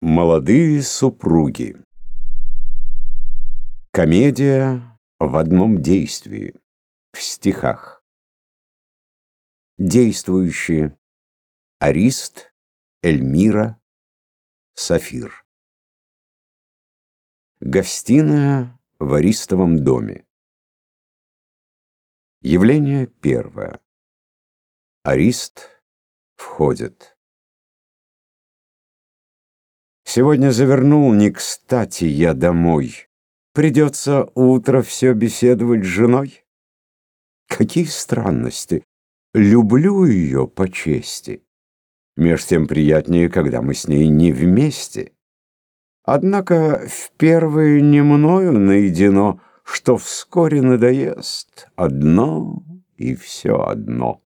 Молодые супруги. Комедия в одном действии. В стихах. Действующие. Арист, Эльмира, Сафир. Гостиная в Аристовом доме. Явление первое. Арист входит. Сегодня завернул не кстати я домой. Придется утро все беседовать с женой. Какие странности! Люблю ее по чести. Меж тем приятнее, когда мы с ней не вместе. Однако в первое не мною найдено, Что вскоре надоест одно и все одно.